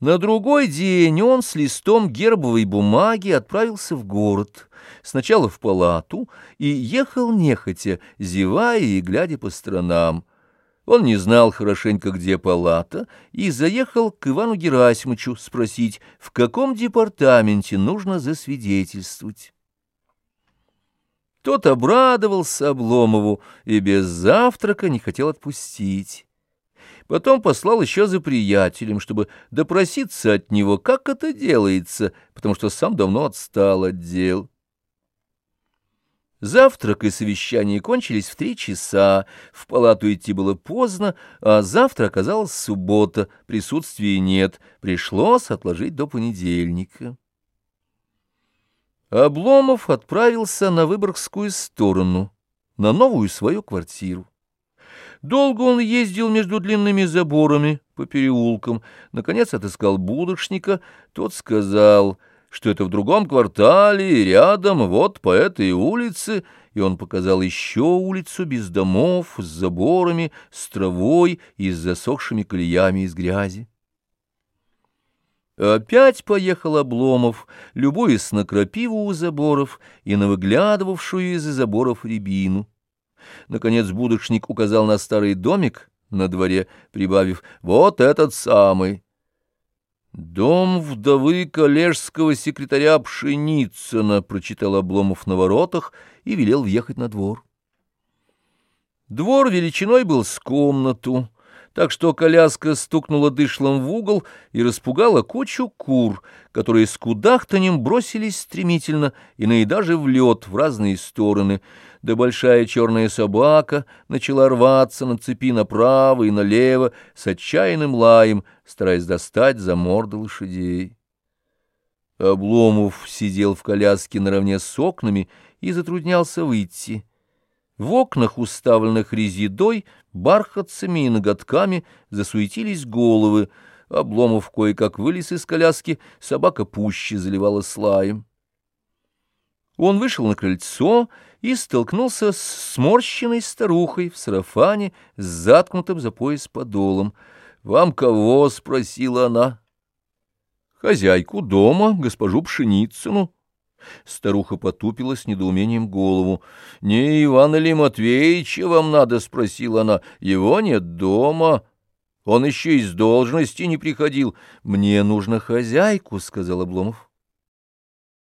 На другой день он с листом гербовой бумаги отправился в город, сначала в палату, и ехал нехотя, зевая и глядя по сторонам. Он не знал хорошенько, где палата, и заехал к Ивану Герасимовичу спросить, в каком департаменте нужно засвидетельствовать. Тот обрадовался Обломову и без завтрака не хотел отпустить. Потом послал еще за приятелем, чтобы допроситься от него, как это делается, потому что сам давно отстал от дел. Завтрак и совещание кончились в три часа, в палату идти было поздно, а завтра оказалась суббота, присутствия нет, пришлось отложить до понедельника. Обломов отправился на Выборгскую сторону, на новую свою квартиру. Долго он ездил между длинными заборами по переулкам, наконец отыскал будочника, тот сказал, что это в другом квартале, рядом, вот по этой улице, и он показал еще улицу без домов, с заборами, с травой и с засохшими колеями из грязи. Опять поехал Обломов, любуясь на крапиву у заборов и на выглядывавшую из-за заборов рябину. Наконец будочник указал на старый домик на дворе, прибавив «Вот этот самый». «Дом вдовы коллежского секретаря Пшеницына», — прочитал Обломов на воротах и велел въехать на двор. Двор величиной был с комнату, так что коляска стукнула дышлом в угол и распугала кучу кур, которые с кудахтанем бросились стремительно, иные даже в лед в разные стороны, да большая черная собака начала рваться на цепи направо и налево с отчаянным лаем, стараясь достать за морды лошадей. Обломов сидел в коляске наравне с окнами и затруднялся выйти. В окнах, уставленных резидой, бархатцами и ноготками, засуетились головы. Обломов кое-как вылез из коляски, собака пуще заливала слаем. Он вышел на крыльцо и столкнулся с сморщенной старухой в сарафане с заткнутым за пояс подолом. «Вам кого?» — спросила она. «Хозяйку дома, госпожу Пшеницыну». Старуха потупила с недоумением голову. «Не Ивана ли Матвеевича вам надо?» — спросила она. «Его нет дома. Он еще из должности не приходил. Мне нужно хозяйку», — сказал Обломов.